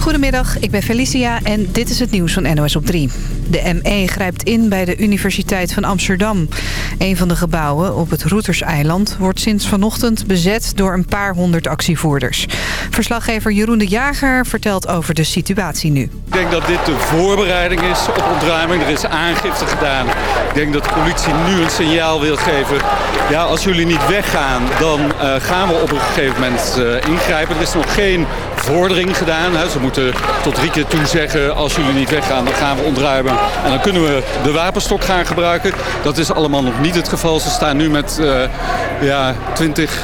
Goedemiddag, ik ben Felicia en dit is het nieuws van NOS op 3. De ME grijpt in bij de Universiteit van Amsterdam. Een van de gebouwen op het Roeterseiland wordt sinds vanochtend bezet door een paar honderd actievoerders. Verslaggever Jeroen de Jager vertelt over de situatie nu. Ik denk dat dit de voorbereiding is op ontruiming. Er is aangifte gedaan. Ik denk dat de politie nu een signaal wil geven. Ja, als jullie niet weggaan, dan uh, gaan we op een gegeven moment uh, ingrijpen. Er is nog geen vordering gedaan. Ze moeten tot drie keer toe zeggen, als jullie niet weggaan, dan gaan we ontruimen. En dan kunnen we de wapenstok gaan gebruiken. Dat is allemaal nog niet het geval. Ze staan nu met uh, ja, 20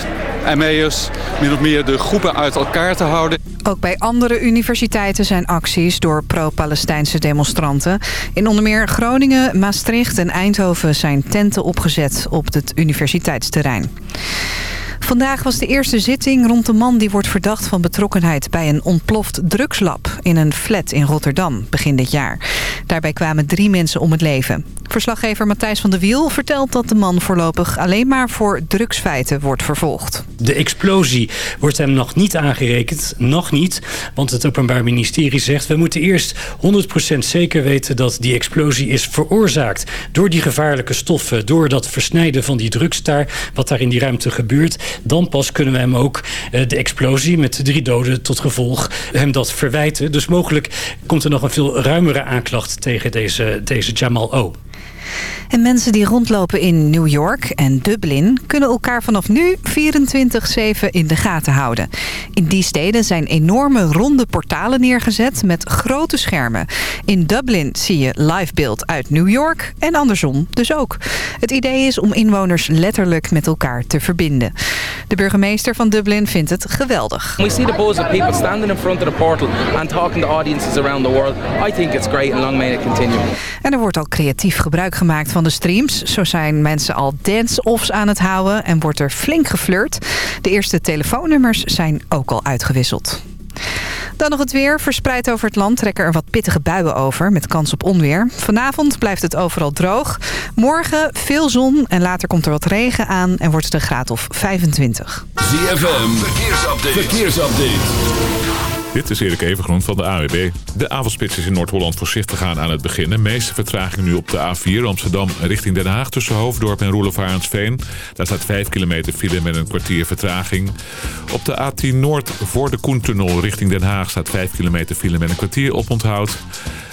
ME'ers min of meer de groepen uit elkaar te houden. Ook bij andere universiteiten zijn acties door pro-Palestijnse demonstranten. In onder meer Groningen, Maastricht en Eindhoven zijn tenten opgezet op het universiteitsterrein. Vandaag was de eerste zitting rond de man die wordt verdacht van betrokkenheid bij een ontploft drugslab in een flat in Rotterdam begin dit jaar. Daarbij kwamen drie mensen om het leven. Verslaggever Matthijs van de Wiel vertelt dat de man voorlopig alleen maar voor drugsfeiten wordt vervolgd. De explosie wordt hem nog niet aangerekend, nog niet. Want het Openbaar Ministerie zegt we moeten eerst 100% zeker weten dat die explosie is veroorzaakt door die gevaarlijke stoffen, door dat versnijden van die drugs daar, wat daar in die ruimte gebeurt. Dan pas kunnen we hem ook de explosie met drie doden tot gevolg hem dat verwijten. Dus mogelijk komt er nog een veel ruimere aanklacht tegen deze, deze Jamal O. En mensen die rondlopen in New York en Dublin... kunnen elkaar vanaf nu 24-7 in de gaten houden. In die steden zijn enorme ronde portalen neergezet met grote schermen. In Dublin zie je live beeld uit New York en andersom dus ook. Het idee is om inwoners letterlijk met elkaar te verbinden. De burgemeester van Dublin vindt het geweldig. We see the buzz of people standing in front of the portal and talking to audiences around the world. I think it's great and long may it continue. En er wordt al creatief gebruik gemaakt van de streams. Zo zijn mensen al dance-offs aan het houden en wordt er flink geflirt. De eerste telefoonnummers zijn ook al uitgewisseld. Dan nog het weer. Verspreid over het land trekken er wat pittige buien over... met kans op onweer. Vanavond blijft het overal droog. Morgen veel zon en later komt er wat regen aan... en wordt het een graad of 25. ZFM, verkeersupdate. verkeersupdate. Dit is Erik Evengroen van de AWB. De avondspits is in Noord-Holland voorzichtig gaan aan het begin. De meeste vertraging nu op de A4 Amsterdam richting Den Haag... tussen Hoofddorp en Roelofarensveen. Daar staat 5 kilometer file met een kwartier vertraging. Op de A10 Noord voor de Koentunnel richting Den Haag... staat 5 kilometer file met een kwartier oponthoud.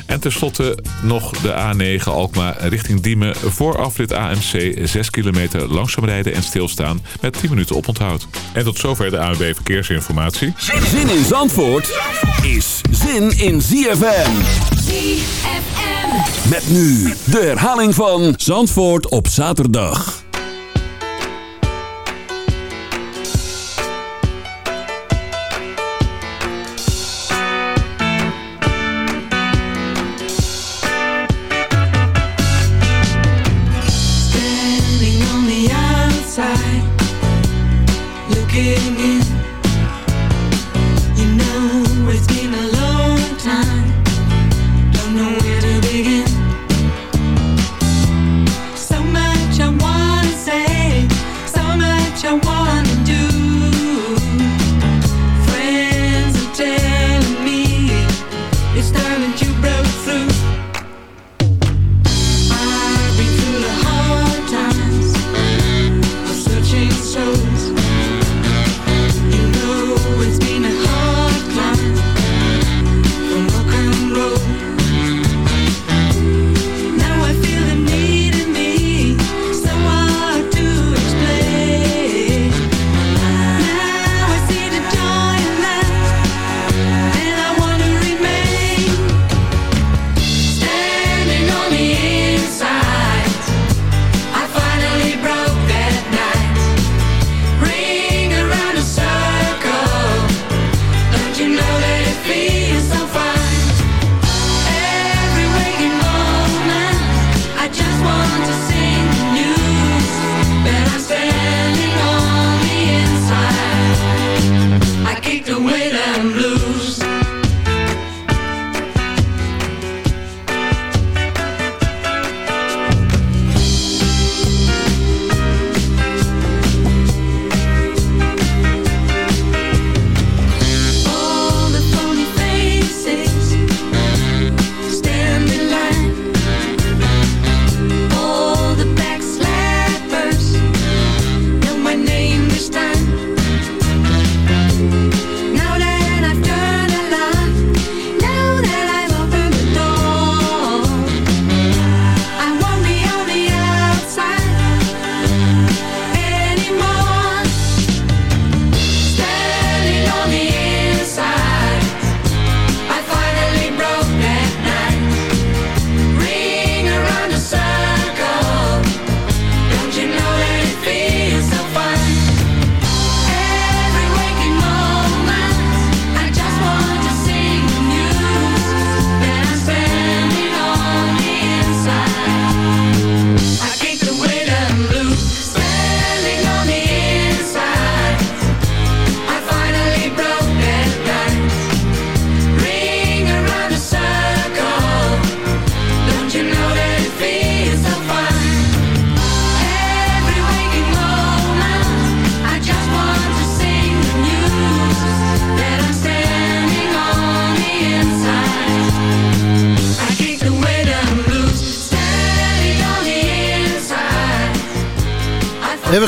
En tenslotte nog de A9 Alkmaar richting Diemen voor afrit AMC 6 kilometer langzaam rijden en stilstaan met 10 minuten oponthoud. En tot zover de ANWB Verkeersinformatie. Zin in Zandvoort is zin in ZFM. ZFM. Met nu de herhaling van Zandvoort op zaterdag.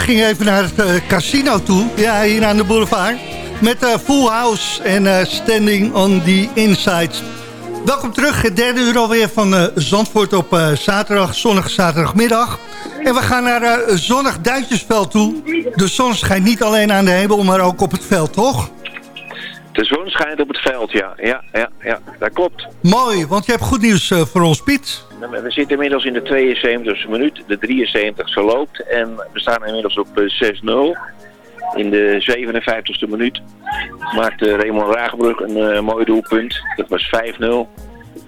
Gingen even naar het uh, casino toe. Ja, hier aan de boulevard. Met uh, Full House en uh, Standing on the Inside. Welkom terug, het derde uur alweer van Zandvoort op zaterdag, zonnige zaterdagmiddag. En we gaan naar zonnig Duintjesveld toe. De zon schijnt niet alleen aan de hemel, maar ook op het veld, toch? De zon schijnt op het veld, ja. Ja, ja, ja dat klopt. Mooi, want je hebt goed nieuws voor ons, Piet. Nou, we zitten inmiddels in de 72e minuut. De 73 e loopt en we staan inmiddels op 6-0. In de 57e minuut maakte Raymond Ragenbrug een uh, mooi doelpunt. Dat was 5-0.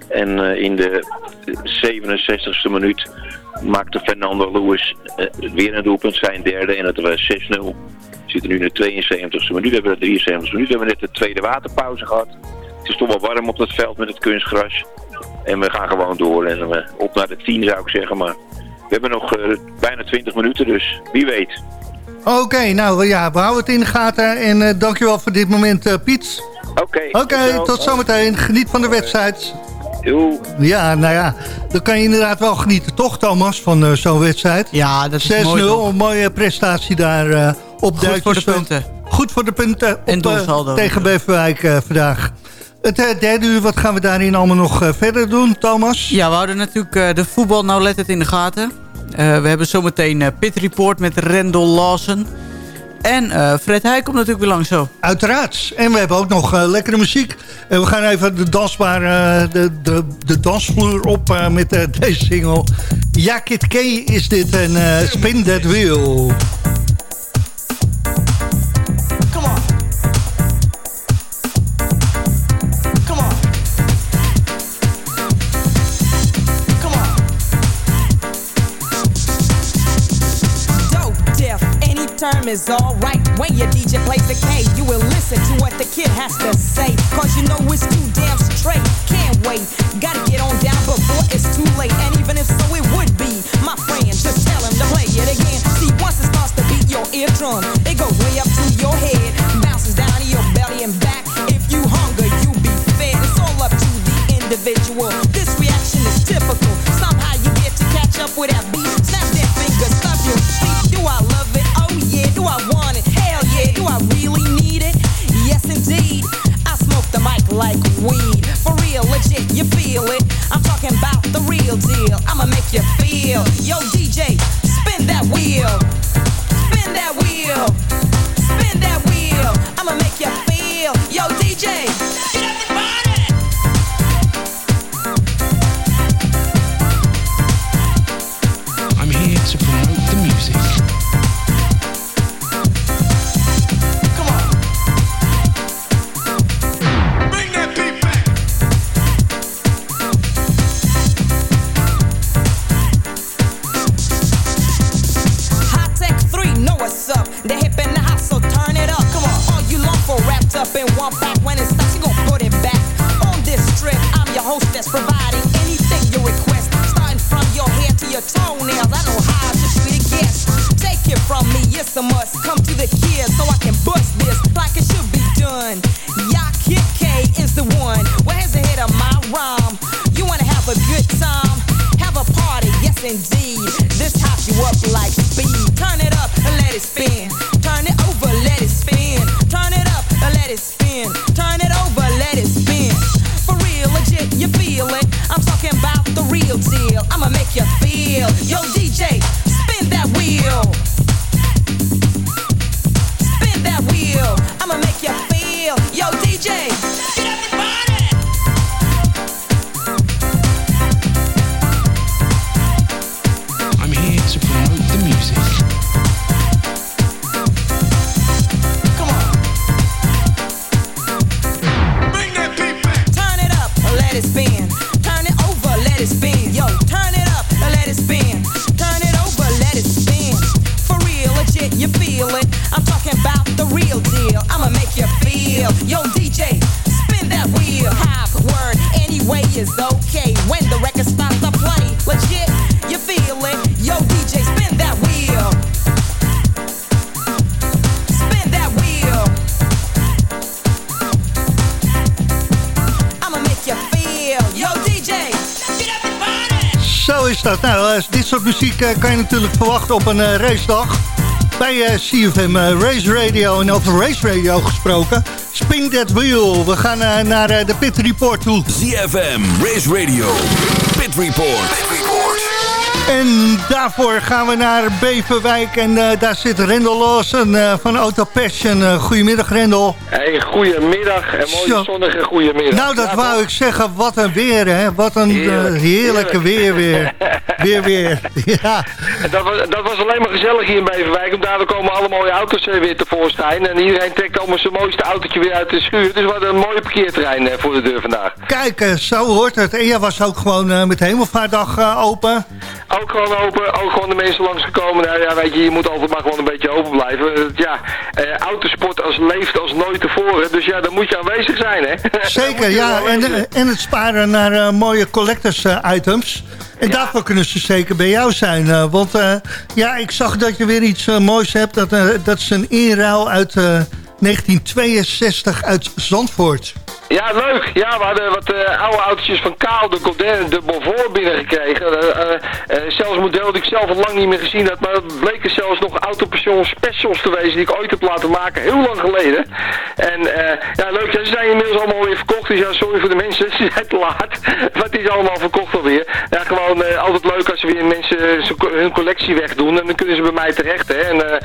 En in de 67e minuut maakte Fernando Lewis weer een doelpunt, zijn derde. En dat was 6-0. We zitten nu in de 72e minuut. We hebben de 73e minuut. We hebben net de tweede waterpauze gehad. Het is toch wel warm op dat veld met het kunstgras. En we gaan gewoon door. En we op naar de 10 zou ik zeggen. Maar we hebben nog bijna 20 minuten, dus wie weet. Oké, nou ja, we houden het in de gaten. En uh, dankjewel voor dit moment, uh, Piet. Oké. Oké, tot zometeen. Geniet van de wedstrijd. Doei. Ja, nou ja, dan kan je inderdaad wel genieten, toch Thomas, van uh, zo'n wedstrijd? Ja, dat is 6-0, een mooie prestatie daar op Goed voor de punten. Goed voor de punten op, en tegen Beverwijk vandaag. Het derde uur, wat gaan we daarin allemaal nog verder doen, Thomas? Ja, we houden natuurlijk de voetbal nauwlettend in de gaten. Uh, we hebben zometeen uh, Pit Report met Rendel Lawson. En uh, Fred Heij komt natuurlijk weer langs zo. Uiteraard. En we hebben ook nog lekkere muziek. En we gaan even de, de, de, de dansvloer op met deze single. Ja, Kid K is dit en Spin That Wheel. Is alright. When your DJ plays the K, you will listen to what the kid has to say. Cause you know it's too damn straight. Can't wait, gotta get on down before it's too late. And even if so, it would be my friend. Just tell him to play it again. See, once it starts to beat your eardrum, it goes way up to your head, bounces down to your belly and back. If you hunger, you be fed. It's all up to the individual. This reaction is typical. Somehow you get to catch up with that beat. Snap that finger, stop your feet. Do I love it? Do I want it? Hell yeah. Do I really need it? Yes, indeed. I smoke the mic like weed. For real, legit, you feel it. I'm talking about the real deal. I'ma make you feel. Yo, DJ, spin that wheel. Spin that wheel. Spin that wheel. I'ma make you feel. Yo, DJ. Is dat. Nou, dit soort muziek eh, kan je natuurlijk verwachten op een uh, racedag. bij eh, CFM eh, Race Radio. En over Race Radio gesproken, spin that wheel. We gaan eh, naar eh, de Pit Report toe. ZFM, Race Radio, Pit Report. En daarvoor gaan we naar Beverwijk. En eh, daar zit Rendel Lawson eh, van Auto Passion. Eh, goedemiddag Rendel. Hey, goedemiddag en mooie Zo. zonnige goedemiddag. Nou, dat Ja, wou toch? ik zeggen. Wat een weer, hè. Wat een Heerlijk, heerlijke heerlijk. weer weer. Weer weer. Ja. En dat, was, dat was alleen maar gezellig hier in Beverwijk. Want daardoor komen alle mooie auto's weer tevoorschijn. En iedereen trekt allemaal zijn mooiste autootje weer uit de schuur. Dus we hadden een mooie parkeerterrein eh, voor de deur vandaag. Kijk, eh, zo hoort het. En jij was ook gewoon eh, met Hemelvaartdag eh, open. Ook gewoon open, ook gewoon de mensen langsgekomen. Nou ja, weet je, je moet altijd maar gewoon een beetje open blijven. Ja, eh, autosport als leeft als nooit tevoren. Dus ja, dan moet je aanwezig zijn, hè? Zeker, ja. En, het sparen naar mooie collectors items. En daarvoor kunnen ze zeker bij jou zijn. eh, want eh, ja, ik zag dat je weer iets eh, moois hebt. Dat, dat is een inruil uit eh, 1962 uit Zandvoort. Ja, leuk. Ja, we hadden wat eh, oude autootjes van Kaal, de Godin, de Bonvoor binnengekregen. Eh, zelfs model die ik zelf al lang niet meer gezien had. Maar het bleken zelfs nog autopension specials te wezen die ik ooit heb laten maken, heel lang geleden. En ja, leuk. Ze zijn inmiddels allemaal weer verkocht. Dus ja, sorry voor de mensen, ze zijn te laat. Het is allemaal verkocht alweer. Ja, gewoon altijd leuk als weer mensen hun collectie wegdoen. En dan kunnen ze bij mij terecht, hè. En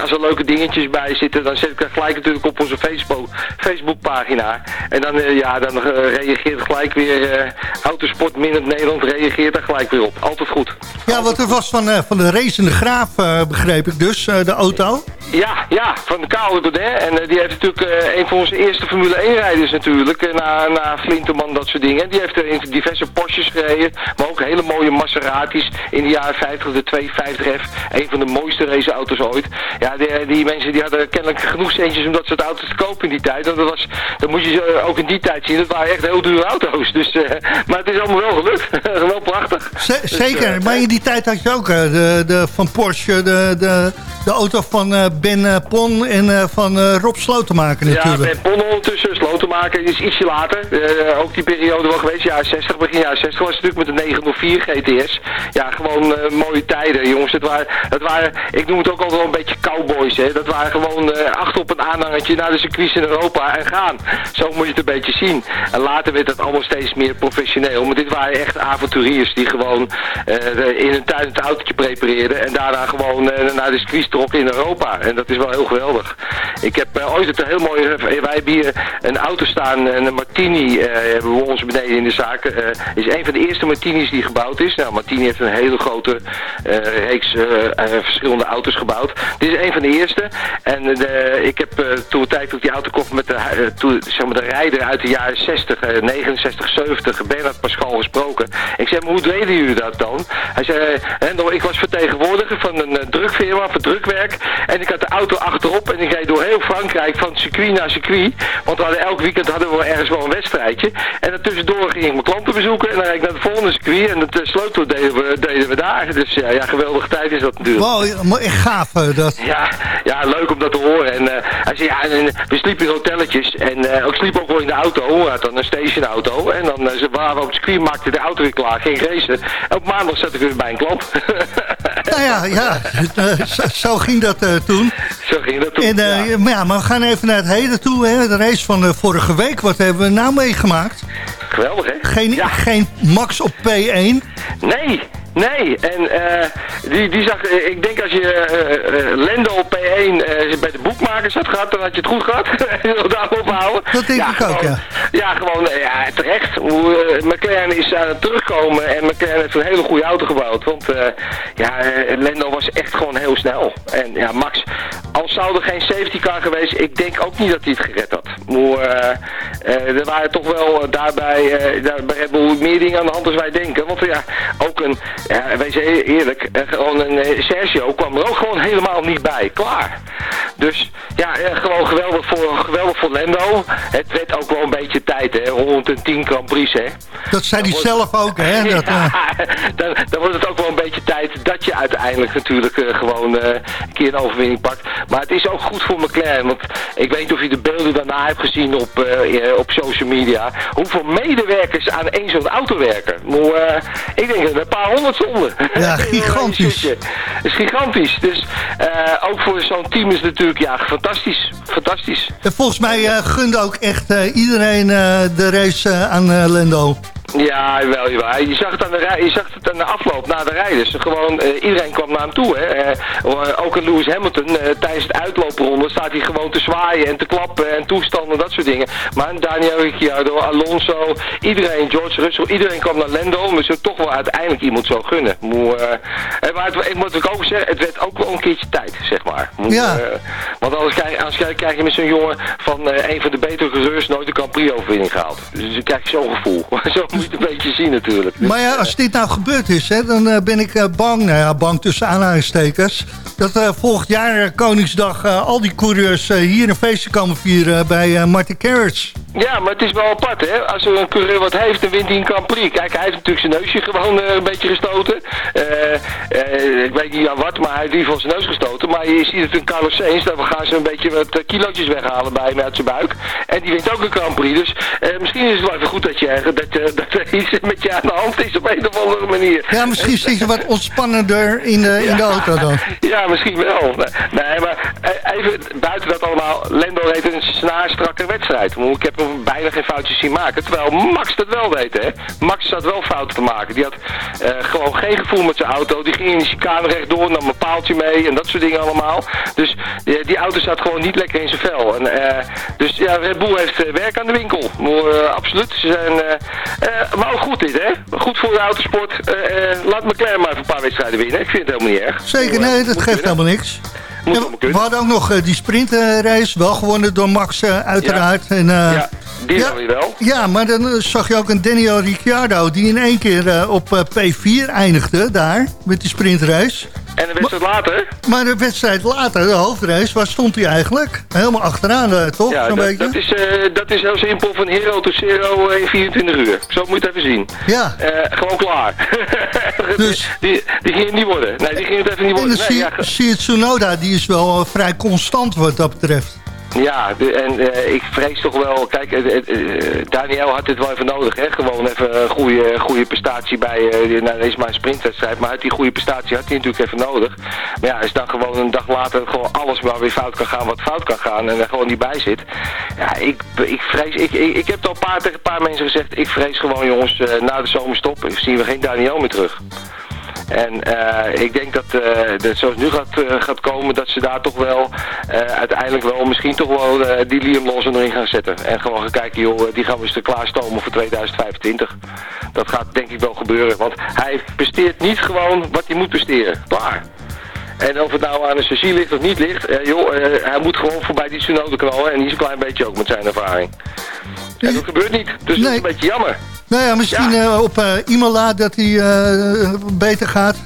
als er leuke dingetjes bij zitten, dan zet ik dat gelijk natuurlijk op onze Facebook, Facebookpagina. En dan, eh, ja, dan eh, reageert gelijk weer eh, Autosport Minute Nederland reageert daar gelijk weer op. Altijd goed. Ja, want er was van, van de racende graaf, eh, begreep ik dus, de auto. Ja, ja, van de Karel Godet. En eh, die heeft natuurlijk eh, een van onze eerste Formule 1 rijders natuurlijk. eh, na, na Flinterman, dat soort dingen. Die heeft er in diverse Porsches gereden. Maar ook hele mooie Maseratis in de jaren 50. De 250F. Een van de mooiste raceauto's ooit. Ja, die, die mensen die hadden kennelijk genoeg centjes om dat soort auto's te kopen in die tijd. Want dat, was, dat moet je ze ook in die tijd zien. Dat waren echt heel dure auto's. Dus, maar het is allemaal wel gelukt. wel prachtig. Z- Dus, zeker, maar in die tijd had je ook de, de, van Porsche, de, de, de auto van Ben eh, Pon en eh, van eh, Rob Slotenmaker Ja, natuurlijk. met Pon ondertussen sloten maken is ietsje later. Ook die periode wel geweest, jaren 60, begin jaren 60 was het natuurlijk met de 904 GTS. Ja, gewoon mooie tijden, jongens. Het waren, het waren, ik noem het ook altijd wel een beetje cowboys, hè. Dat waren gewoon achter op een aanhangertje naar de circuits in Europa en gaan. Zo moet je het een beetje zien. En later werd het allemaal steeds meer professioneel. Maar dit waren echt avonturiers die gewoon in hun tuin het autootje prepareerden en daarna gewoon naar de circuits trokken in Europa. En dat is wel heel geweldig. Ik heb eh, ooit een heel mooi... eh, wij hebben hier een auto staan, een Martini, eh, hebben we ons beneden in de zaak. is een van de eerste Martinis die gebouwd is. Nou, Martini heeft een hele grote reeks verschillende auto's gebouwd. Dit is een van de eerste. En ik heb toen tijd dat die auto kocht met de, zeg maar de rijder uit de jaren 60, eh, 69, 70, Bernard Pascal gesproken. Ik zei, maar hoe deden jullie dat dan? Hij zei, Hendel, ik was vertegenwoordiger van een drukfirma, voor drukwerk. En ik had de auto achterop en ik reed door heel Frankrijk van circuit naar circuit. Want we hadden, elk weekend hadden we ergens wel een wedstrijdje. En daartussendoor ging ik mijn klanten bezoeken en dan reed ik naar de volgende circuit. En het uh, sleutel deden we, deden we daar. Dus ja, ja, geweldige tijd is dat natuurlijk. Wow, echt gaaf eh, dat. Ja, ja, leuk om dat te horen. En eh, ja, en, we sliepen in hotelletjes. En eh, ik sliep ook wel in de auto. Dan een stationauto. En dan uh, waren we op het circuit, maakte de auto weer klaar, ging racen. En op maandag zat ik weer bij een klant. nou ja, ja uh, zo, zo, ging dat uh, toen. Zo ging dat toen, en, uh, ja. Maar, ja, maar we gaan even naar het heden toe. Hè? De race van uh, vorige week. Wat hebben we nou meegemaakt? Geweldig, hè? Geen, ja. geen max op P1. Nee, Nee, en uh, die, die zag, ik denk als je uh, Lendo op P1 bij de boekmakers had gehad, dan had je het goed gehad. Daarop houden. Dat denk ja, ik gewoon, ook, ja. Ja, gewoon, ja, terecht. Hoe, McLaren is aan het terugkomen en McLaren heeft een hele goede auto gebouwd. Want ja, Lendo was echt gewoon heel snel. En ja, Max, al zou er geen safety car geweest, ik denk ook niet dat hij het gered had. Maar er waren toch wel daarbij, daar bij Red Bull meer dingen aan de hand als wij denken. Want ja, ook een ja, wees eerlijk, gewoon een, Sergio kwam er ook gewoon helemaal niet bij. Klaar. Dus ja, eh, gewoon geweldig voor, geweldig voor Lando. Het werd ook wel een beetje tijd, hè. 110 Grand Prix, hè. Dat zei hij zelf ook, hè? Dat, eh, dan, dan wordt het ook wel een beetje tijd dat je uiteindelijk natuurlijk eh, gewoon eh, een keer een overwinning pakt. Maar het is ook goed voor McLaren, want ik weet niet of je de beelden daarna hebt gezien op, eh, eh, op social media. Hoeveel medewerkers aan één zo'n auto werken. Maar, eh, ik denk dat een paar honderd stonden. Ja, gigantisch. Dat is gigantisch. Dus eh, ook voor zo'n team is het natuurlijk ja, fantastisch. Fantastisch. en volgens mij eh, gunde ook echt eh, iedereen de race aan Lando. Ja, wel, jawel. Je zag het aan de, rij, je zag het aan de afloop, na de rijders. Gewoon, eh, iedereen kwam naar hem toe. Hè. Eh, ook een Lewis Hamilton, eh, tijdens het uitloopronde staat hij gewoon te zwaaien en te klappen en toestanden, dat soort dingen. Maar Daniel Ricciardo, Alonso, iedereen, George Russell, iedereen kwam naar Lando. Maar ze toch wel uiteindelijk iemand zo gunnen. Moe, eh, eh, maar het, ik moet ook ook zeggen, het werd ook wel een keertje tijd, zeg maar. Ja. eh, want anders krijg, anders krijg- krijg je met zo'n jongen van eh, een van de betere coureurs nooit een Grand Prix overwinning gehaald. Dus dan krijg je zo'n gevoel. zo moet je het een beetje zien natuurlijk. Dus, Maar ja, als dit nou gebeurd is, hè, dan eh, ben ik eh, bang, nou ja, bang tussen aanhalingstekens... dat eh, volgend jaar eh, Koningsdag eh, al die coureurs eh, hier een feestje komen vieren bij eh Martin Carrots. Ja, maar het is wel apart, hè. Als er een coureur wat heeft, dan wint hij een Grand Prix. Kijk, hij heeft natuurlijk zijn neusje gewoon eh, een beetje gestoten. Eh, eh, ik weet niet aan wat, maar hij heeft in ieder geval zijn neus gestoten. Maar je ziet het in Carlos Sainz, dan gaan ze een beetje wat eh, kilootjes weghalen bij hem uit zijn buik. En die wint ook een Grand Prix. Dus eh, misschien is het wel even goed dat, je, dat, eh, dat er iets met je aan de hand is op een of andere manier. Ja, misschien zit je wat ontspannender in de, in de auto dan. Ja, misschien wel. Nee, maar eh, even buiten dat allemaal. Lendo reed een snaarstrakke wedstrijd. Ik heb hem bijna geen foutjes zien maken. Terwijl Max dat wel deed, hè. Max zat wel fouten te maken. Die had eh, gewoon geen gevoel met zijn auto. Die ging in de chicane rechtdoor, nam een paaltje mee en dat soort dingen allemaal. Dus die, die auto zat gewoon niet lekker in zijn vel. En, eh, dus ja, Red Bull heeft eh, werk aan de winkel. Maar, eh, absoluut. Ze zijn, eh, eh, maar ook goed dit, hè. Goed voor de autosport. Eh, eh, laat McLaren maar even een paar wedstrijden winnen. Ik vind het helemaal niet erg. Zeker, nee, dat geeft helemaal niks. We hadden ook nog eh, die sprintrace, wel gewonnen door Max eh, uiteraard. En, eh, Ja, die ja, dan weer wel. Ja, maar dan eh, zag je ook een Daniel Ricciardo die in één keer eh, op eh, P4 eindigde daar met die sprintrace. En een wedstrijd later, Maar de wedstrijd later, de hoofdrace, waar stond hij eigenlijk? Helemaal achteraan, toch? ja, dat, beetje? dat, is, eh, dat is heel simpel van Hero to Zero in 24 uur. Zo moet je het even zien. Ja. Gewoon klaar. Dus- die, die ging het niet worden. Nee, die ging het even niet En worden. dan Nee, zie, ja, ge- zie je Tsunoda, die is wel vrij constant wat dat betreft. Ja, en eh, ik vrees toch wel, kijk, eh, eh, Daniel had dit wel even nodig, hè? Gewoon even een goede, goede prestatie bij, nou, is maar een sprintwedstrijd, maar uit die goede prestatie had hij natuurlijk even nodig. Maar ja, als dan gewoon een dag later gewoon alles maar weer fout kan gaan wat fout kan gaan en er gewoon niet bij zit. Ja, ik, ik vrees, ik, ik, heb al een paar, tegen een paar mensen gezegd, ik vrees gewoon jongens, na de zomerstop zien we geen Daniel meer terug. En eh, ik denk dat, eh zoals nu gaat, eh, gaat komen, dat ze daar toch wel uiteindelijk wel misschien toch wel die Liam Lawson erin gaan zetten. En gewoon gaan kijken, joh, die gaan we eens klaarstomen voor 2025. Dat gaat denk ik wel gebeuren, want hij presteert niet gewoon wat hij moet presteren. Klaar. En of het nou aan een Cecile ligt of niet ligt, eh, joh, eh, hij moet gewoon voorbij die Tsunoda knallen en die is een klein beetje ook met zijn ervaring. En dat gebeurt niet, dus dat is een beetje jammer. Nou ja, misschien eh, op eh Imola dat hij eh, beter gaat.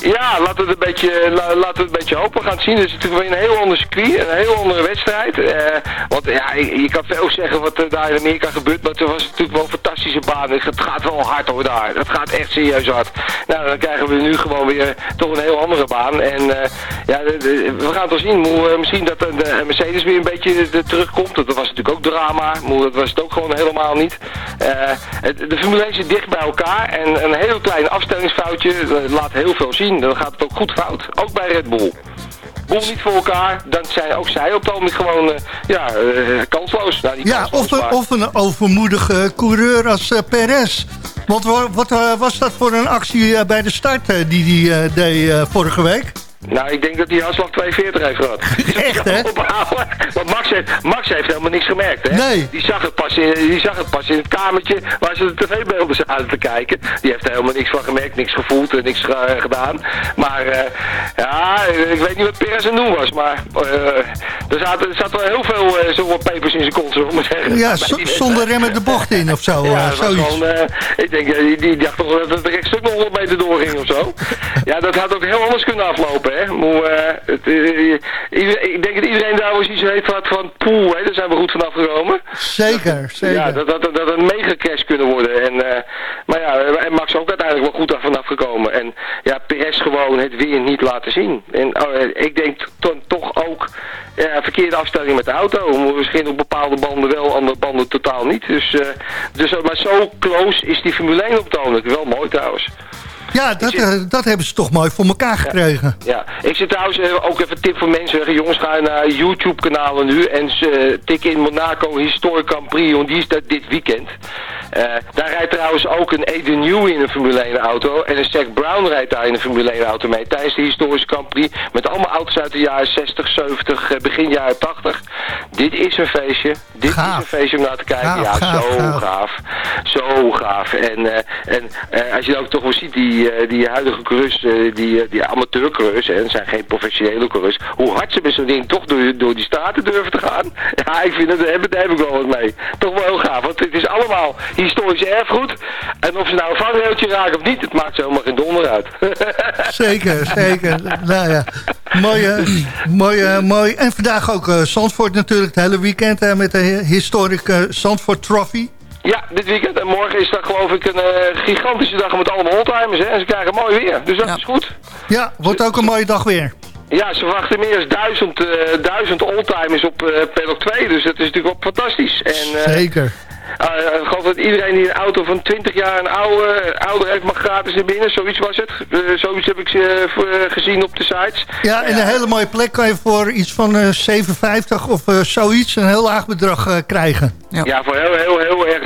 Ja, laten we het een beetje, la- laten we het een beetje hopen. We gaan zien. Het is natuurlijk weer een heel ander circuit, een heel andere wedstrijd. Eh, want ja, je, kan veel zeggen wat er daar in Amerika gebeurt, maar het was natuurlijk wel een fantastische baan. Het gaat wel hard hoor daar. Het gaat echt serieus hard. Nou, dan krijgen we nu gewoon weer toch een heel andere baan. En eh, ja, we gaan het wel zien. Moe, eh, misschien dat de, de Mercedes weer een beetje terugkomt. Dat was natuurlijk ook drama. Moe, dat was het ook gewoon helemaal niet. De Formule 1 zit dicht bij elkaar en een heel klein afstellingsfoutje laat heel veel zien. Dan gaat het ook goed fout. Ook bij Red Bull. Boel niet voor elkaar, dan zijn ook zij op het ogenblik gewoon eh, ja, eh, kansloos. Nou, Ja, kansloos, of, een- maar- of een overmoedige coureur als eh, Perez. Want wat was dat voor een actie bij de start die hij deed vorige week? Nou, ik denk dat hij hartslag 42 heeft gehad. Echt, hè? Ophouden. Want Max heeft, Max heeft helemaal niks gemerkt, hè? Nee. Die zag, het pas in, die zag het pas in het kamertje waar ze de tv-beelden zaten te kijken. Die heeft er helemaal niks van gemerkt, niks gevoeld en niks eh, gedaan. Maar eh, ja, ik weet niet wat Perez aan doen was, maar eh, er, zaten, er zat wel heel veel zo'n pepers in zijn kont, zullen we maar zeggen. Ja, zonder remmen de bocht in of zo. ja, zoiets. gewoon, ik denk, die, die dacht toch dat het recht stuk nog 100 meter doorging of zo. Ja, dat had ook heel anders kunnen aflopen. Hè. Eh, het, eh, iedereen- ik denk dat iedereen daar wel iets heeft wat van poel, hè. Daar zijn we goed vanaf gekomen. Zeker, zeker. Ja, dat, dat, dat een mega crash kunnen worden. En, eh, maar ja, en Max ook uiteindelijk wel goed af vanaf gekomen. En ja, Perez gewoon het weer niet laten zien. En oh, eh, ik denk to- toch ook verkeerde afstelling met de auto. Misschien op bepaalde banden wel, andere banden totaal niet. Dus, eh, dus, maar zo close is die Formule 1 op het ogenblik. Wel mooi trouwens. Ja, dat, eh, dat hebben ze toch mooi voor elkaar gekregen. Ja, ik zit trouwens eh, ook even een tip voor mensen. Jongens, ga naar YouTube-kanalen nu en ze tikken in Monaco Historic Grand Prix, want die is dat dit weekend. Eh, daar rijdt trouwens ook een Aiden Newey in een Formule 1 auto en een Zac Brown rijdt daar in een Formule 1 auto mee tijdens de historische Grand Prix met allemaal auto's uit de jaren 60, 70, eh, begin jaren 80. Dit is een feestje. Dit is een feestje om naar te kijken. Gaaf, ja, gaaf, zo gaaf. Zo gaaf. En, eh, en eh, als je ook toch wel ziet, die, eh, die huidige coureurs, eh, die, eh, die amateurcoureurs, zijn geen professionele coureurs, hoe hard ze met zo'n ding toch door, door die straten durven te gaan. Ja, ik vind het, daar heb, ik wel wat mee. Toch wel heel gaaf, want het is allemaal historisch erfgoed. En of ze nou een vangrailtje raken of niet, het maakt ze helemaal geen donder uit. Zeker, zeker. nou ja, mooi, mooi, mooi. En vandaag ook Zandvoort natuurlijk, het hele weekend met de historic eh, Zandvoort Trophy. Ja, dit weekend en morgen is dat geloof ik een eh, gigantische dag met allemaal oldtimers. Hè? En ze krijgen mooi weer, dus dat is goed. Ja, wordt ook een mooie dag weer. Ja, ze verwachten meer dan duizend, eh, duizend oldtimers op eh paddock 2, dus dat is natuurlijk wel fantastisch. En, eh, Zeker. eh, ik geloof dat iedereen die een auto van 20 jaar en ouder, ouder heeft mag gratis naar binnen, zoiets was het. Zoiets heb ik ze voor, eh, gezien op de sites. Ja, en een hele mooie plek kan je voor iets van eh 7,50 of eh, zoiets een heel laag bedrag eh, krijgen. Ja. voor een heel, heel,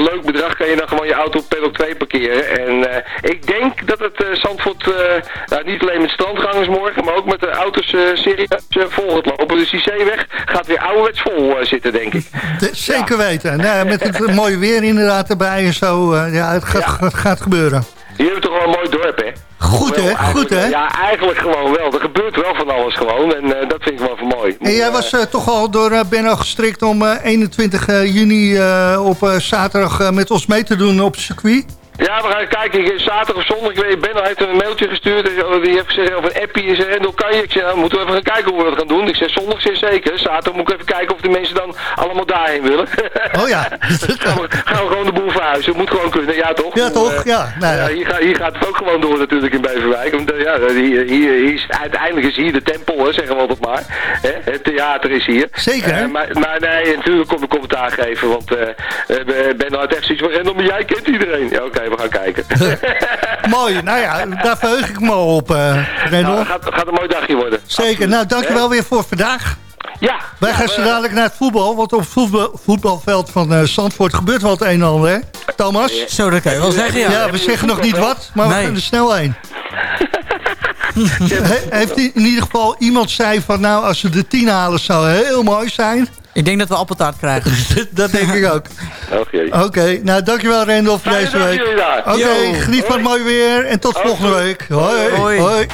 leuk bedrag kan je dan gewoon je auto op paddock 2 parkeren. En eh, ik denk dat het eh, Zandvoort, eh, nou, niet alleen met strandgangers morgen, maar ook met de auto's serieus vol gaat lopen. Dus die zeeweg gaat weer ouderwets vol zitten, denk ik. De- zeker weten. Nou, met het mooie weer inderdaad erbij en zo. ja, het gaat, gaat- gaat gebeuren. Jullie hebben toch wel een mooi dorp, hè? Goed, hè? Goed, hè? Ja, eigenlijk gewoon wel. Er gebeurt wel van alles gewoon. En eh, dat vind ik wel van mooi. En jij was eh, toch al door eh, Benno gestrikt om eh, 21 eh, juni op zaterdag met ons mee te doen op circuit? Ja, we gaan kijken. Ik, zaterdag of zondag, ik weet, Benno heeft een mailtje gestuurd. en Die heeft gezegd of een appie is en dan kan je. Ik nou, moeten we even gaan kijken hoe we dat gaan doen. Ik zei, zondag zeer zeker. Zaterdag moet ik even kijken of de mensen dan allemaal daarheen willen. Oh ja. gaan, we, gaan we gewoon de boel verhuizen. Moet gewoon kunnen, ja toch? Ja, toch? Eh, Ja, nou ja. hier, gaat, hier gaat het ook gewoon door natuurlijk in Beverwijk. Want eh, ja, hier, hier, is, uiteindelijk is hier de tempel, hè, zeggen we altijd maar. Hè, Het theater is hier. Zeker. Eh, maar, maar nee, natuurlijk kom ik commentaar geven. Want eh eh, Ben had echt zoiets van, maar jij kent iedereen. Ja, oké, we gaan kijken. Mooi. Nou ja, daar verheug ik me op, Rendel. Nou, gaat, gaat een mooi dagje worden. Zeker. Nou, dankjewel weer voor vandaag. Ja. Wij ja, gaan zo dadelijk naar het voetbal. Want op het voetbal, voetbalveld van eh Zandvoort gebeurt wel het een en ander, hè? Thomas? Zo, dat kan je wel zeggen, ja. Ja, we zeggen nog niet wat, maar we gaan er snel heen. He- heeft in ieder geval iemand zei van nou, als ze de tien halen zou heel mooi zijn. Ik denk dat we appeltaart krijgen. Dat denk ik ook. Jee. Oké, nou dankjewel Rendel voor deze dag week. jullie daar. Oké, geniet van het mooi weer en tot volgende week. Hoi. Hoi. Hoi.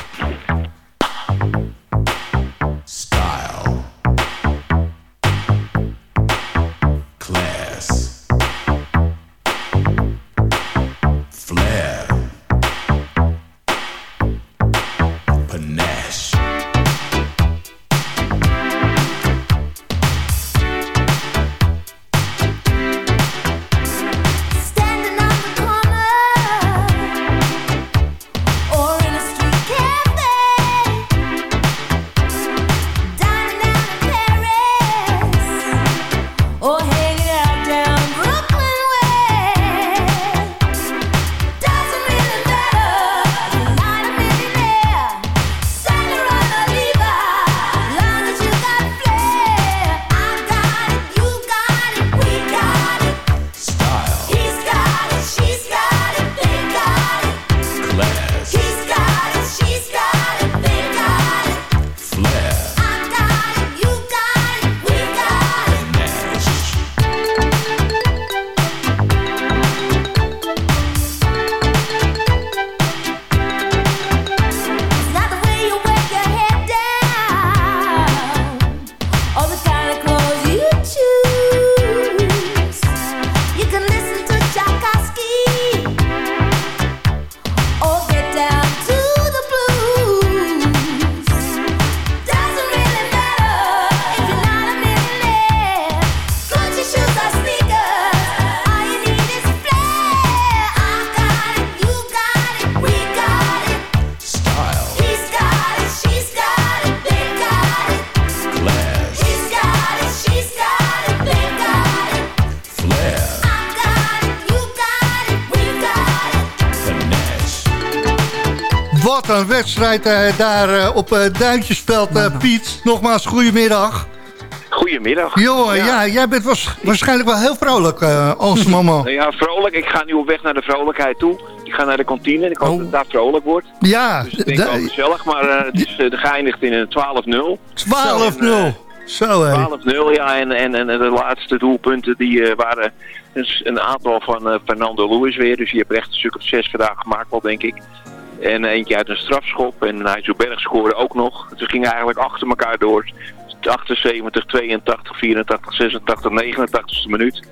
Wat een wedstrijd eh, daar eh, op uh, Duintjesveld. Piet, nogmaals, goedemiddag. Goedemiddag. Jongen, ja. jij bent was, waarschijnlijk wel heel vrolijk als mama. ja, vrolijk. Ik ga nu op weg naar de vrolijkheid toe. Ik ga naar de kantine. Ik hoop oh. dat het daar vrolijk wordt. Ja. Dus ik denk wel gezellig, maar het is uh, geëindigd in een 12-0. 12-0. Zo, 12-0, ja. En, en, en de laatste doelpunten die waren dus een aantal van Fernando Lewis weer. Dus die heeft echt een stuk of zes vandaag gemaakt wel, denk ik. En eentje uit een strafschop. En Nigel scoorde ook nog. Ze gingen eigenlijk achter elkaar door. 78, 82, 84, 86, 89 minuut.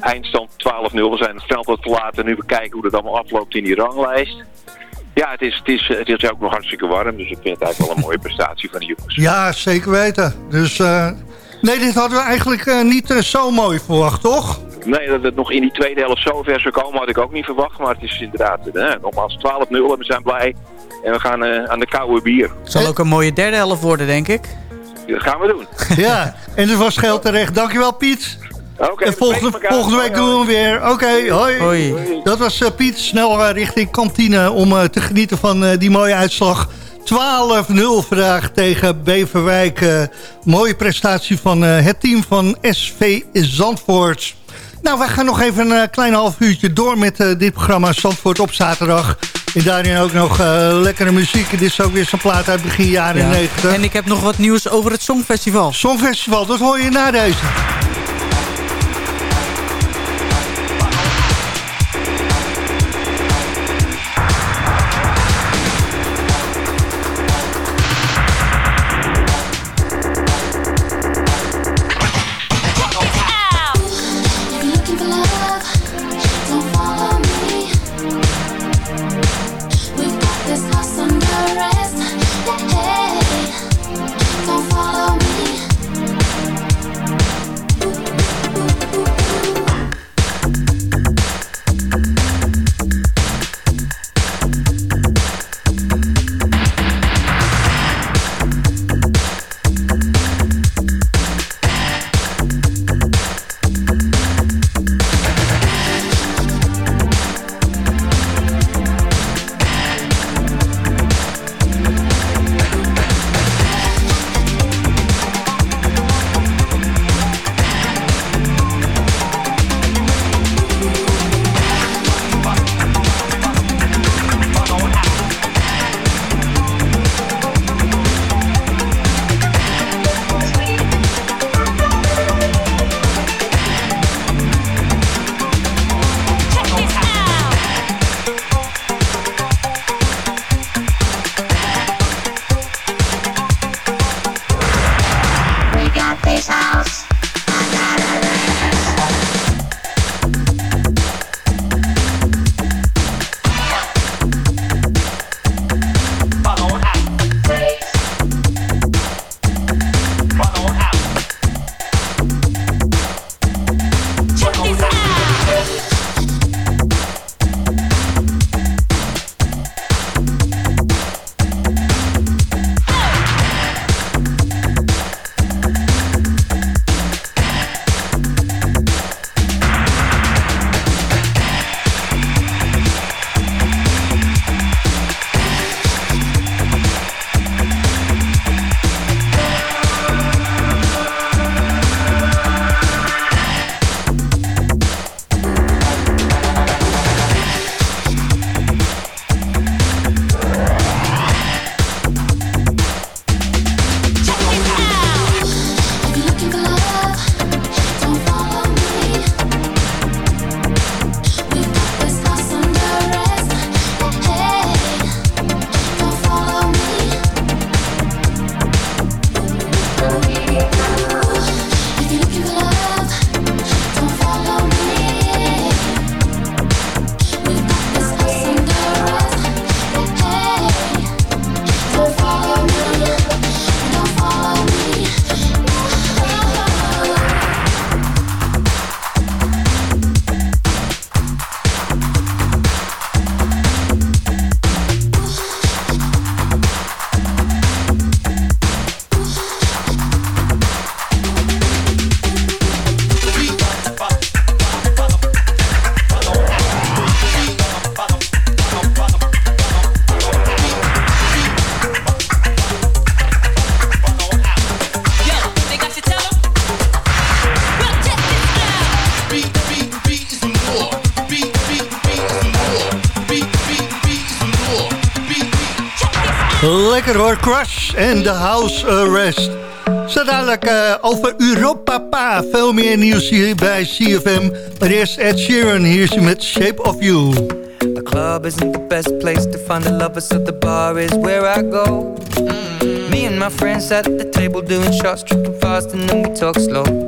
Eindstand 12-0. We zijn het veld wat te laten. Nu bekijken hoe dat allemaal afloopt in die ranglijst. Ja, het is, het, is, het is ook nog hartstikke warm. Dus ik vind het eigenlijk wel een mooie prestatie van de jongens. Ja, zeker weten. Dus uh, nee, dit hadden we eigenlijk uh, niet uh, zo mooi verwacht, toch? Nee, dat het nog in die tweede helft zo ver zou komen had ik ook niet verwacht. Maar het is inderdaad, eh, nogmaals 12-0 en we zijn blij. En we gaan uh, aan de koude bier. Het zal ook een mooie derde helft worden, denk ik. Dat gaan we doen. ja, en het was geld terecht. Dankjewel Piet. Oké. en volgende, volgende week doen we hem weer. Oké, hoi. hoi. Dat was uh, Piet, snel uh, richting kantine om uh, te genieten van die mooie uitslag. 12-0 vandaag tegen Beverwijk. mooie prestatie van het team van SV Zandvoort. Nou, wij gaan nog even een klein half uurtje door met uh, dit programma Zandvoort op zaterdag. En daarin ook nog lekkere muziek. Dit is ook weer zo'n plaat uit begin jaren ja. 90. En ik heb nog wat nieuws over het Songfestival. Songfestival, dat hoor je na deze. Lekker hoor, Crush en The House Arrest. Zo dadelijk uh, over Europa Veel meer nieuws hier bij CFM. Maar eerst Ed Sheeran, hier is hij met Shape of You. The club isn't the best place to find the lovers, so the bar is where I go. Mm. Me and my friends at the table doing shots, tripping fast, and then we talk slow.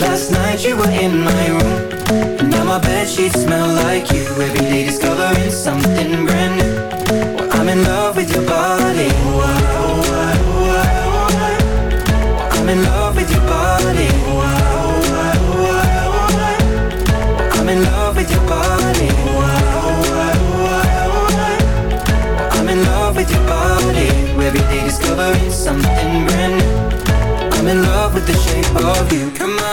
Last night you were in my room. And now my bed sheets smell like you. Every day discovering something brand new. Well, I'm in love with your body. I'm in love with your body. I'm in love with your body. I'm in love with your body. Every day discovering something brand new. I'm in love with the shape of you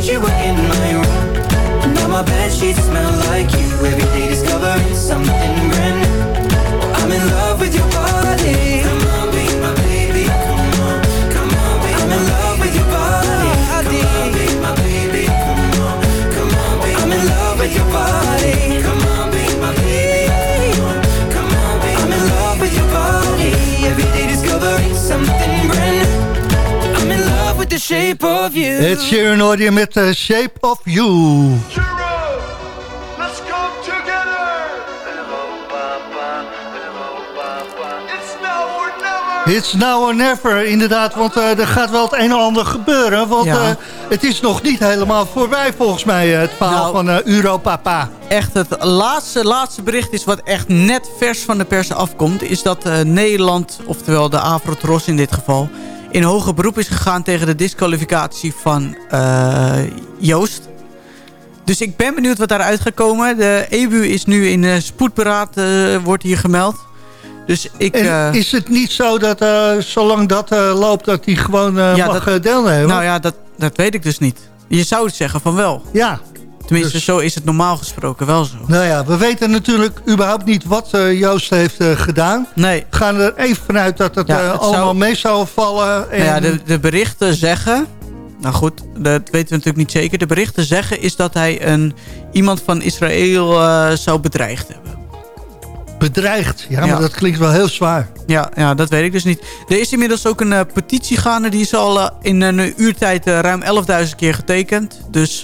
Night you were in my room. Now my bed sheets smell like you. Every day discovering something brand new. I'm in love with your body. Come on, be my baby. Come on, come on, be I'm in love with your body. Come on, be my baby. Come on, come on, be I'm in love with your body. The shape of you. Ed Sheeran hoor je met uh, Shape of You. It's now or never, inderdaad, want uh, er gaat wel het een en ander gebeuren. Want Ja. uh, het is nog niet helemaal voorbij volgens mij, uh, het verhaal Nou, van uh, Europapa. Echt het laatste, laatste bericht is wat echt net vers van de pers afkomt... is dat eh, Nederland, oftewel de Avrotros in dit geval... in hoger beroep is gegaan tegen de disqualificatie van eh, Joost. Dus ik ben benieuwd wat daaruit gaat komen. De EBU is nu in eh, spoedberaad, eh, wordt hier gemeld. Dus ik... En is het niet zo dat zolang dat loopt, dat hij gewoon Ja, mag dat- deelnemen? nou ja, dat, dat weet ik dus niet. Je zou het zeggen van wel. Ja. Tenminste, Dus- zo is het normaal gesproken wel zo. Nou ja, we weten natuurlijk überhaupt niet wat eh, Joost heeft eh, gedaan. Nee. We gaan er even vanuit dat het, Ja, eh, het allemaal zou- mee zou vallen. En... Nou ja, de, de berichten zeggen... Nou goed, dat weten we natuurlijk niet zeker. De berichten zeggen is dat hij een, iemand van Israël zou bedreigd hebben. bedreigd. Ja, maar dat klinkt wel heel zwaar. Ja, ja, dat weet ik dus niet. Er is inmiddels ook een petitie gaande. Die is al in een uurtijd ruim 11.000 keer getekend. Dus,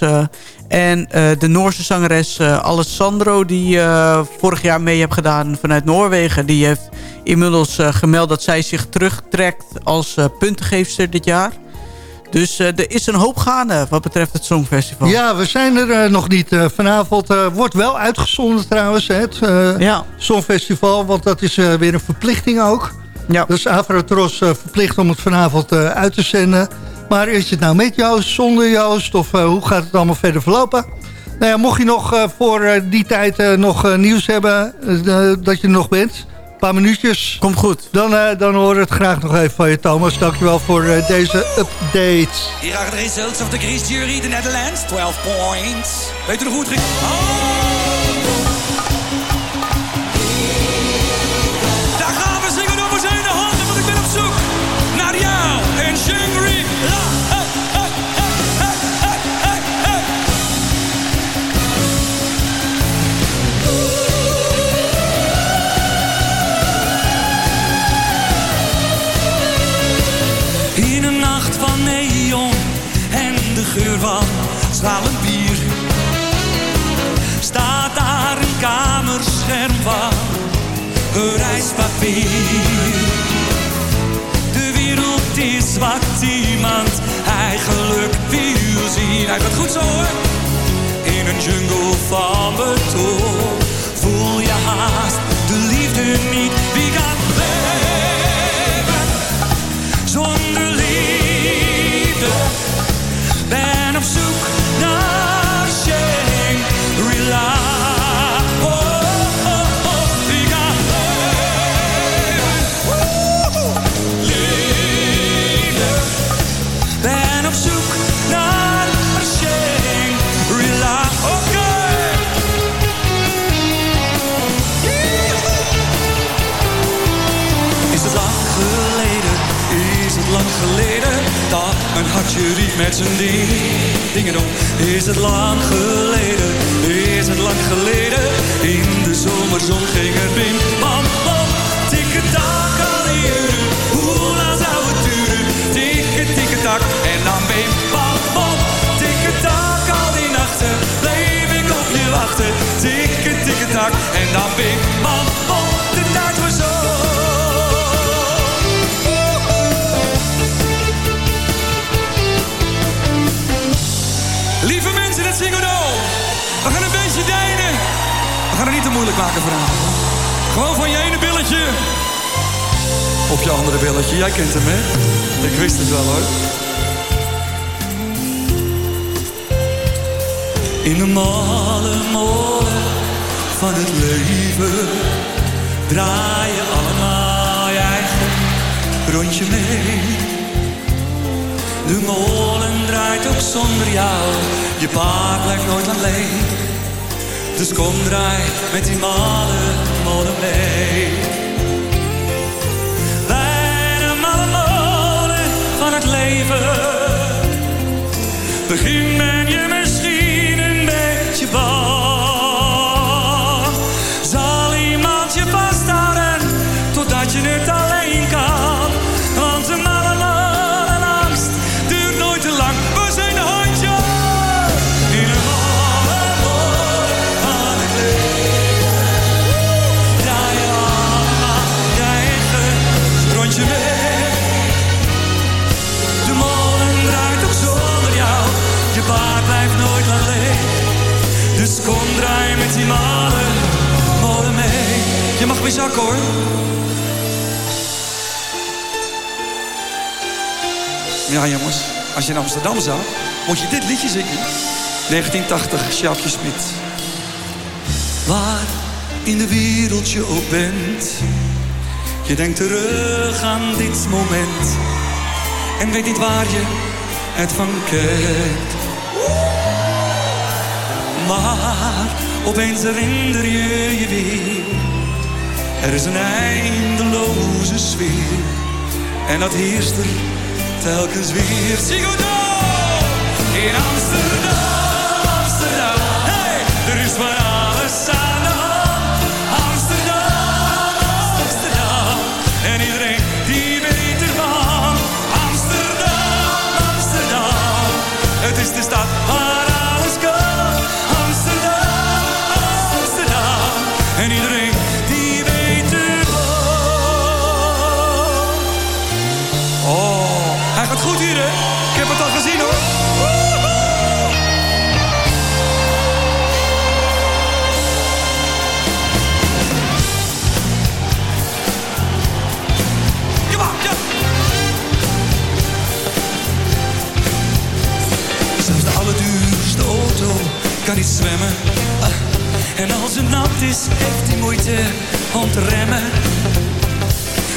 en eh, de Noorse zangeres eh, Alessandro... die eh, vorig jaar mee heeft gedaan vanuit Noorwegen... die heeft inmiddels gemeld dat zij zich terugtrekt als puntengeefster dit jaar. Dus er is een hoop gaande wat betreft het Songfestival. Ja, we zijn er nog niet. Vanavond wordt wel uitgezonden trouwens, het Songfestival. Want dat is weer een verplichting ook. Ja. Dus Avrotros verplicht om het vanavond uit te zenden. Maar is het nou met Joost, zonder Joost? Of eh, hoe gaat het allemaal verder verlopen? Nou ja, mocht je nog eh, voor eh, die tijd eh, nog nieuws hebben, dat je er nog bent... Een paar minuutjes. Komt goed. Dan, eh, dan horen we het graag nog even van je, Thomas. Dankjewel voor deze update. Hier are the results of the Greece jury, the Netherlands, 12 points. Weet u nog goed, Rick? Geur van stralend bier. Staat daar een kamerscherm van reispapier De wereld is wat iemand eigenlijk wil zien. Hij gaat goed zo hoor. In een jungle van beton Voel je haast de liefde niet hartje riep met zijn ding Dingen doen Is het lang geleden, is het lang geleden? In de zomerzon ging het bim Bam, bam, tikke tak al uren Hoe lang zou het duren? Tikke, tikke tak. En dan bim Bam, bam, tikke tak al die nachten Bleef ik op je wachten. Tikke, tikke tak. En dan bim Bam, moeilijk maken vanavond. Gewoon van je ene billetje op je andere billetje. Jij kent hem, hè? Ik wist het wel, hoor. In de malle molen van het leven draai je allemaal je eigen rondje mee. De molen draait ook zonder jou, je paard blijft nooit alleen. Dus kom draai met die malle molen mee. Bij de molen van het leven begin ben je misschien Weer zakken hoor. Ja jongens, als je in Amsterdam zou, moet je dit liedje zingen. 1980, Sjaapje Smit. Waar in de wereld je ook bent. Je denkt terug aan dit moment. En weet niet waar je het van kent. Maar opeens herinner je je weer. Er is een eindeloze sfeer. En dat heerst er telkens weer. Ziggo! In Amsterdam, het is, heeft hij moeite om te remmen.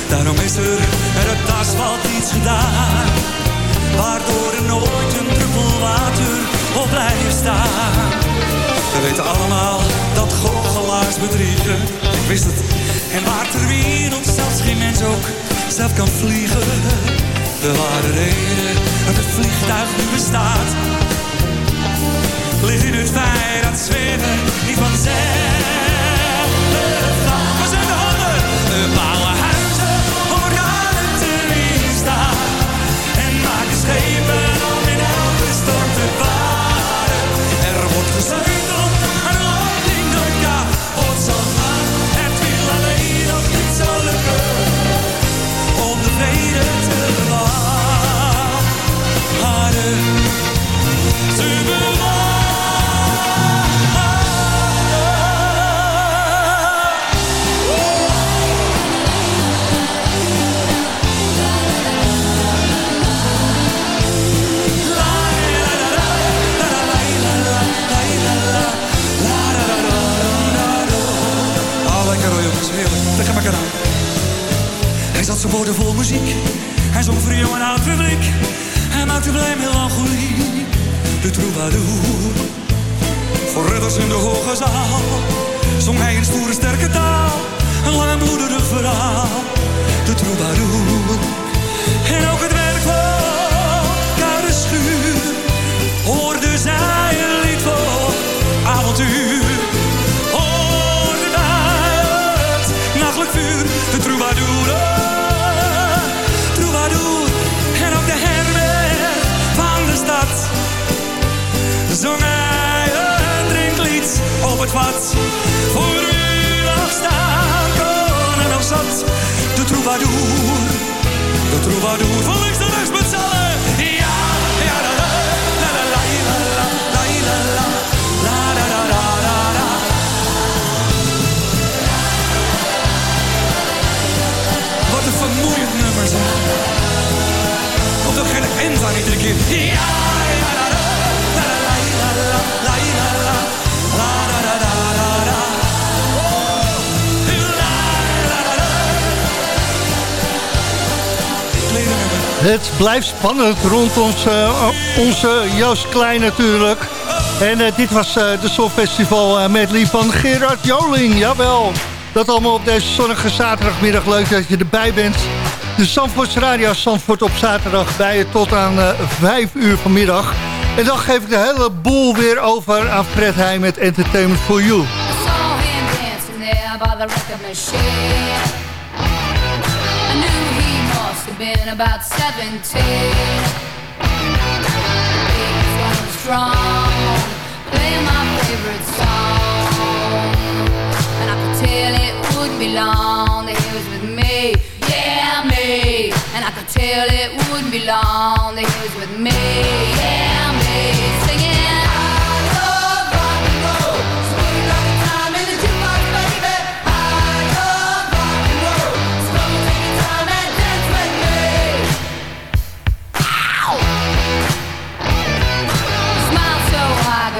Daarom is er er het asfalt iets gedaan. Waardoor er nooit een druppel water op blijft staan. We weten allemaal dat goochelaars bedriegen. Ik wist het. En waar ter wereld zelfs geen mens ook zelf kan vliegen. De ware reden dat het vliegtuig nu bestaat. Ligt in het feit dat zweven niet vanzelf about blijft spannend rond ons, eh, onze Joost Klein natuurlijk. En eh, dit was uh, de Songfestival medley van Gerard Joling. Jawel, dat allemaal op deze zonnige zaterdagmiddag. Leuk dat je erbij bent. De Zandvoorts Radio Zandvoort op zaterdag bij je tot aan 5 uur vanmiddag. En dan geef ik de hele boel weer over aan Fred Heij met Entertainment for You. Been about 17. He was going strong, playing my favorite song. And I could tell it wouldn't be long that he was with me, yeah, me. And I could tell it wouldn't be long that he was with me, yeah,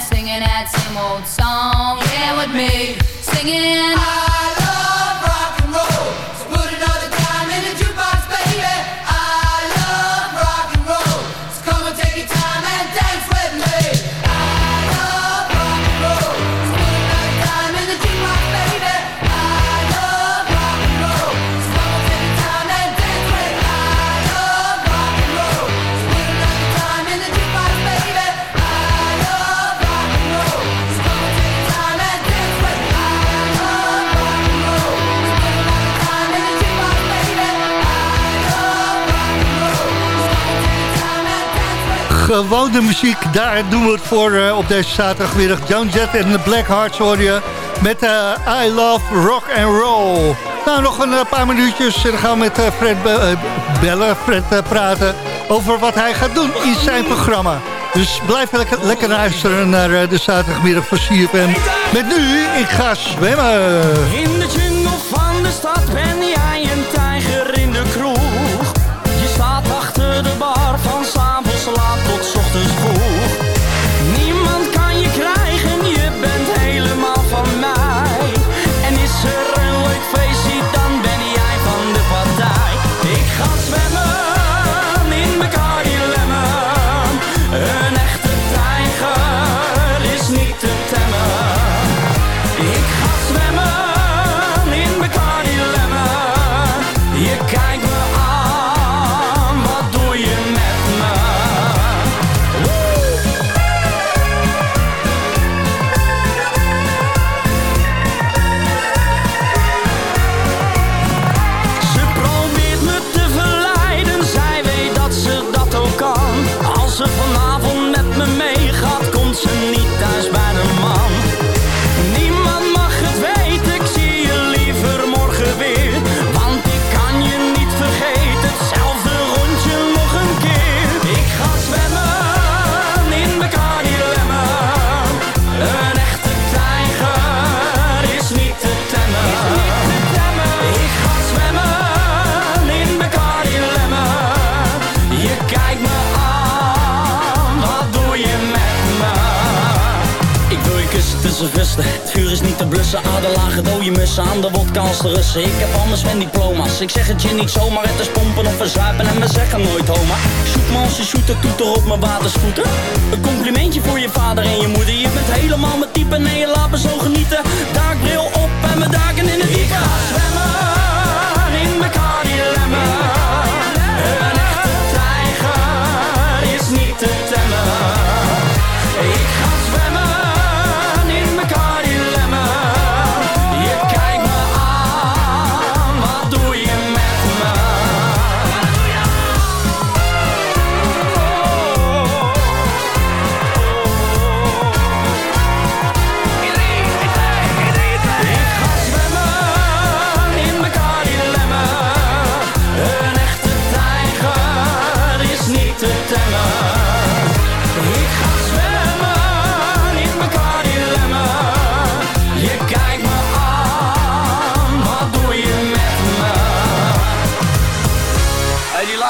singing that same old song, yeah, with me. Singing. I Gewoon muziek, daar doen we het voor eh, op deze zaterdagmiddag. John Jett en de Black Hearts hoor je met eh, I Love Rock and Roll. Nou, nog een eh, paar minuutjes en dan gaan we met Fred be- bellen, Fred praten over wat hij gaat doen in zijn programma. Dus blijf lekker, luisteren naar de zaterdagmiddag van CFM. Met nu, ik ga zwemmen. In de jungle van de stad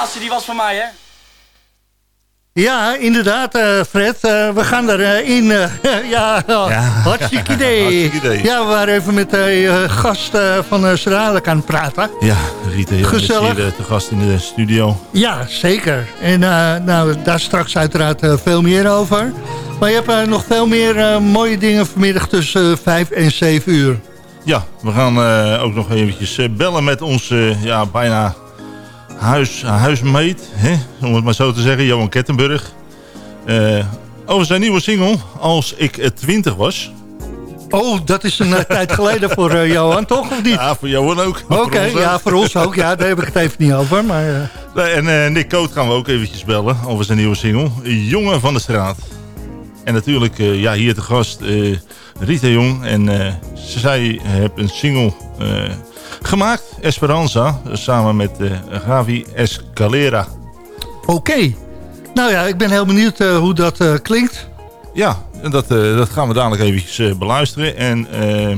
laatste die was van mij, hè? Ja, inderdaad, eh, Fred. Eh, we gaan erin. in. eh, ja, hartstikke idee. Hartstikke idee. Ja, we waren even met de gast eh, van uh, aan het praten. Ja, Rita Jong is Gezellig. hier te gast in de studio. Ja, zeker. En eh, nou, daar straks uiteraard veel meer over. Maar je hebt nog veel meer mooie dingen vanmiddag tussen 5 en 7 uur. Ja, we gaan eh, ook nog eventjes bellen met onze ja, bijna huis, huismeet, hè? om het maar zo te zeggen, Johan Kettenburg. Eh, over zijn nieuwe single, Als ik eh, 20 was. Oh, dat is een eh, tijd geleden voor eh, Johan, toch? Of niet? Ja, voor Johan ook. Oké, Voor ons ook. ja, voor ons ook. Ja, daar heb ik het even niet over. Maar, eh, en eh, Nick Coat gaan we ook eventjes bellen over zijn nieuwe single. Jongen van de straat. En natuurlijk eh, ja, hier te gast eh, Rita Jong. En eh, zij heeft een single eh, gemaakt, Esperanza. Samen met eh Gavi Escalera. Oké. Nou ja, ik ben heel benieuwd eh, hoe dat eh, klinkt. Ja, dat, eh, dat gaan we dadelijk eventjes eh, beluisteren. En eh,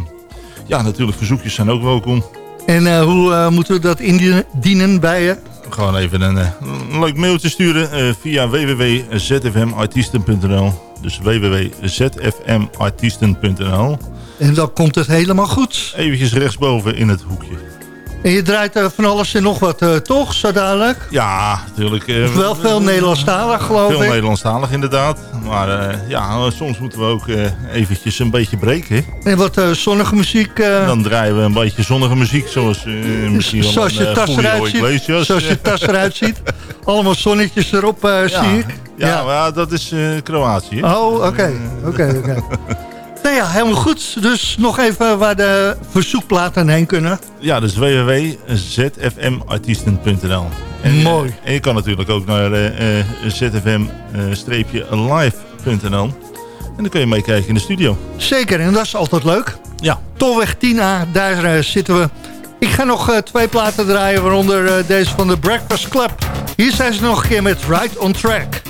ja, natuurlijk verzoekjes zijn ook welkom. En eh, hoe eh, moeten we dat indienen bij je? Gewoon even een, eh, een leuk mailtje sturen eh, via www.zfmartiesten.nl Dus www.zfmartiesten.nl En dan komt het helemaal goed. Eventjes rechtsboven in het hoekje. En je draait eh, van alles en nog wat, eh, toch? Zo dadelijk? Ja, natuurlijk. eh, Wel veel Nederlandstalig, geloof Veel ik. Nederlandstalig inderdaad. Maar ja, soms moeten we ook eventjes een beetje breken. En wat zonnige muziek. Dan draaien we een beetje zonnige muziek. Zoals misschien zoals je een, tas eruit ziet. Zoals je tas eruit ziet. Allemaal zonnetjes erop, Ja. zie ik. Ja, maar dat is Kroatië. Oh, oké. Oké, oké. Nou ja, helemaal goed. Dus nog even waar de verzoekplaten heen kunnen. Ja, dus www.zfmartiesten.nl Mooi. En je kan natuurlijk ook naar uh, zfm-live.nl. En dan kun je meekijken in de studio. Zeker, en dat is altijd leuk. Ja. Tolweg 10A, daar uh, zitten we. Ik ga nog uh, twee platen draaien, waaronder deze van de Breakfast Club. Hier zijn ze nog een keer met Right on Track.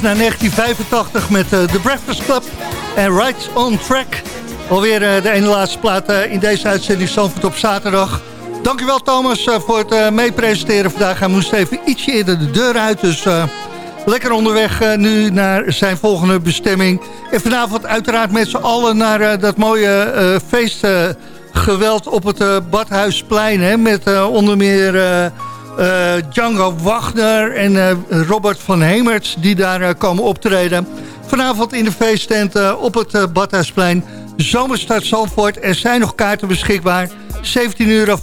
Terug naar 1985 met uh, The Breakfast Club en Right on Track. Alweer uh, de ene laatste plaat uh, in deze uitzending Zandvoort op zaterdag. Dankjewel Thomas voor het meepresenteren vandaag. Hij moest even ietsje eerder de deur uit, dus lekker onderweg nu naar zijn volgende bestemming. En vanavond uiteraard met z'n allen naar dat mooie feestgeweld op het Badhuisplein. Hè, met onder meer... Uh, Django Wagner en uh, Robert van Hemert die daar uh, komen optreden. Vanavond in de feesttent op het Badhuisplein. Zomerstad Zandvoort. Er zijn nog kaarten beschikbaar. 17,50 euro.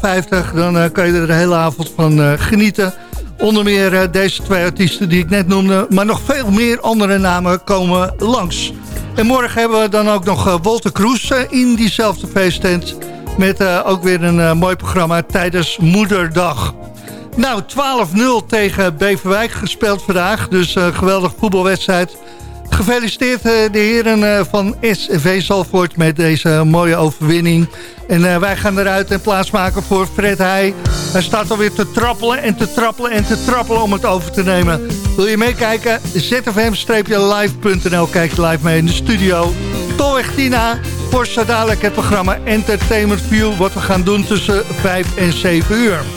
Dan eh, kan je er de hele avond van eh, genieten. Onder meer eh, deze twee artiesten die ik net noemde. Maar nog veel meer andere namen komen langs. En morgen hebben we dan ook nog Walter Kroes in diezelfde feesttent. Met ook weer een mooi programma tijdens Moederdag. Nou, 12-0 tegen Beverwijk gespeeld vandaag. Dus een geweldige voetbalwedstrijd. Gefeliciteerd eh, de heren eh, van SV Zalvoort met deze mooie overwinning. En eh, wij gaan eruit en plaatsmaken voor Fred Heij. Hij staat alweer te trappelen en te trappelen en te trappelen om het over te nemen. Wil je meekijken? zfm-live.nl Kijk je live mee in de studio. Tolweg Tina voor zo dadelijk het programma Entertainment View... wat we gaan doen tussen 5 en 7 uur.